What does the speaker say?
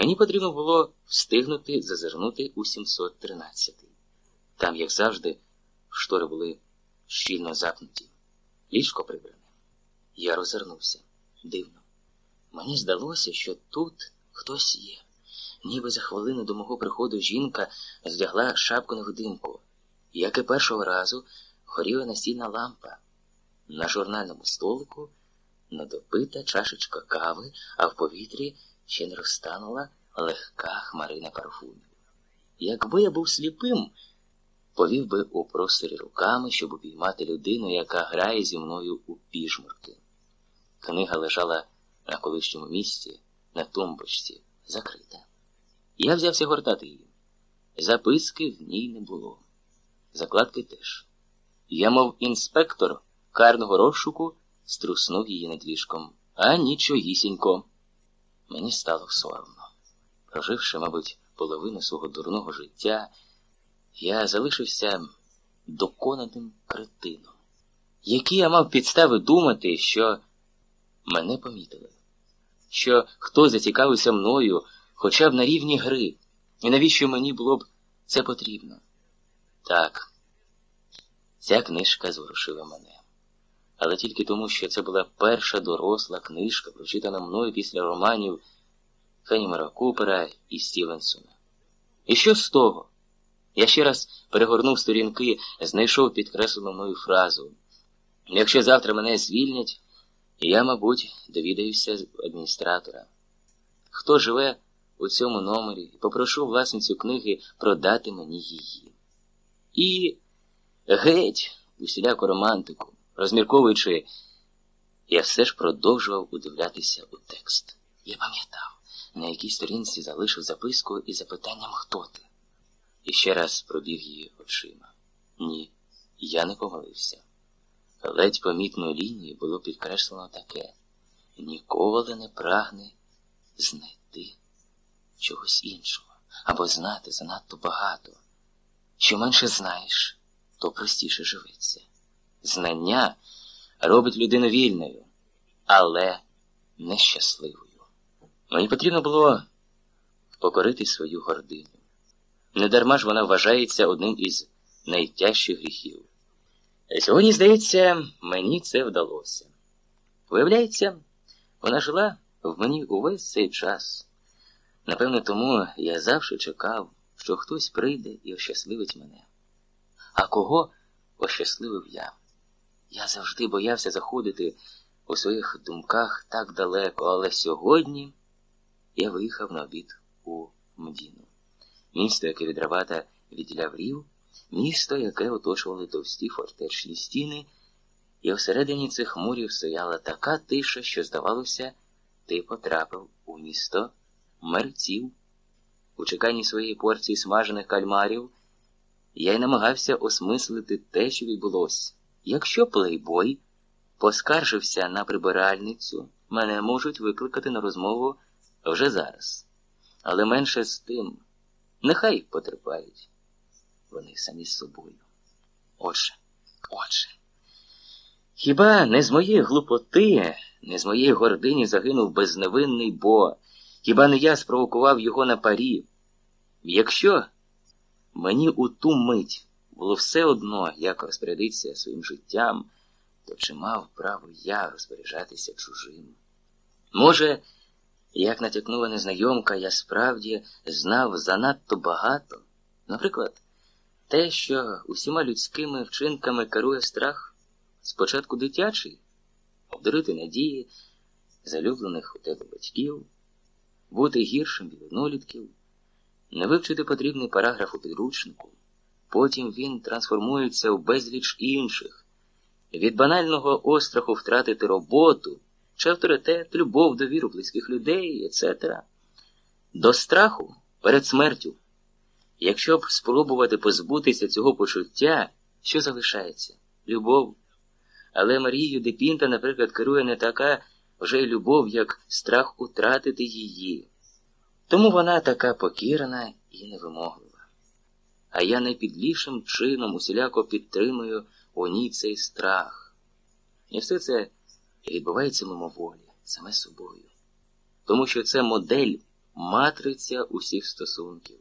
Мені потрібно було встигнути зазирнути у 713. Там, як завжди, штори були щільно запнуті. Ліжко прибране. Я розвернувся. Дивно. Мені здалося, що тут хтось є. Ніби за хвилину до мого приходу жінка здягла шапку невидимку. Як і першого разу, горіла настільна лампа. На журнальному столику недопита чашечка кави, а в повітрі ще не розтанула легка хмарина парфумів. Якби я був сліпим, повів би у просторі руками, щоб обіймати людину, яка грає зі мною у піжмурки. Книга лежала на колишньому місці, на тумбочці, закрита. Я взявся гортати її. Записки в ній не було. Закладки теж. Я, мов інспектор карного розшуку, струснув її над ліжком. А нічогісінько. Мені стало соромно. Проживши, мабуть, половину свого дурного життя, я залишився доконаним кретином. Які я мав підстави думати, що мене помітили, що хтось зацікавився мною хоча б на рівні гри, і навіщо мені було б це потрібно? Так, ця книжка зворушила мене. Але тільки тому, що це була перша доросла книжка, прочитана мною після романів Фенімера Купера і Стівенсона. І що з того? Я ще раз перегорнув сторінки, знайшов підкреслену мною фразу. Якщо завтра мене звільнять, я, мабуть, довідаюся з адміністратора. Хто живе у цьому номері, попрошу власницю книги продати мені її. І геть, усіляку романтику, розмірковуючи, я все ж продовжував удивлятися у текст. Я пам'ятав, на якій сторінці залишив записку із запитанням хто ти. І ще раз пробіг її очима. Ні, я не помилився. Ледь помітною лінією було підкреслено таке ніколи не прагне знайти чогось іншого або знати занадто багато. Що менше знаєш, то простіше живеться. Знання робить людину вільною, але нещасливою. Мені потрібно було покорити свою гординю. Недарма ж вона вважається одним із найтяжчих гріхів. Сьогодні, здається, мені це вдалося. Виявляється, вона жила в мені увесь цей час. Напевно, тому я завжди чекав, що хтось прийде і ощасливить мене. А кого ощасливив я? Я завжди боявся заходити у своїх думках так далеко, але сьогодні я виїхав на обід у Мдіну. Місто, яке від Равата відділяв рів, місто, яке оточували товсті фортечні стіни, і всередині цих мурів стояла така тиша, що, здавалося, ти потрапив у місто мерців. У чеканні своєї порції смажених кальмарів я й намагався осмислити те, що відбулося. Якщо плейбой поскаржився на прибиральницю, мене можуть викликати на розмову вже зараз. Але менше з тим, нехай потерпають вони самі з собою. Отже, отже, хіба не з моєї глупоти, не з моєї гордині загинув безневинний Бо, хіба не я спровокував його на парі? Якщо мені у ту мить було все одно, як розпорядитися своїм життям, то чи мав право я розпоряджатися чужим? Може, як натякнула незнайомка, я справді знав занадто багато, наприклад, те, що усіма людськими вчинками керує страх, спочатку дитячий, обдурити надії, залюблених у тебе батьків, бути гіршим від однолітків, не вивчити потрібний параграф у підручнику, потім він трансформується в безліч інших, від банального остраху втратити роботу чи авторитет, любов, довіру близьких людей, etc. до страху перед смертю. Якщо б спробувати позбутися цього почуття, що залишається? Любов. Але Марією Депінта, наприклад, керує не така вже й любов, як страх утратити її. Тому вона така покірна і невимоглива. А я найпідлішим чином усіляко підтримую у ній цей страх. І все це відбувається мимоволі, саме собою. Тому що це модель матриця усіх стосунків.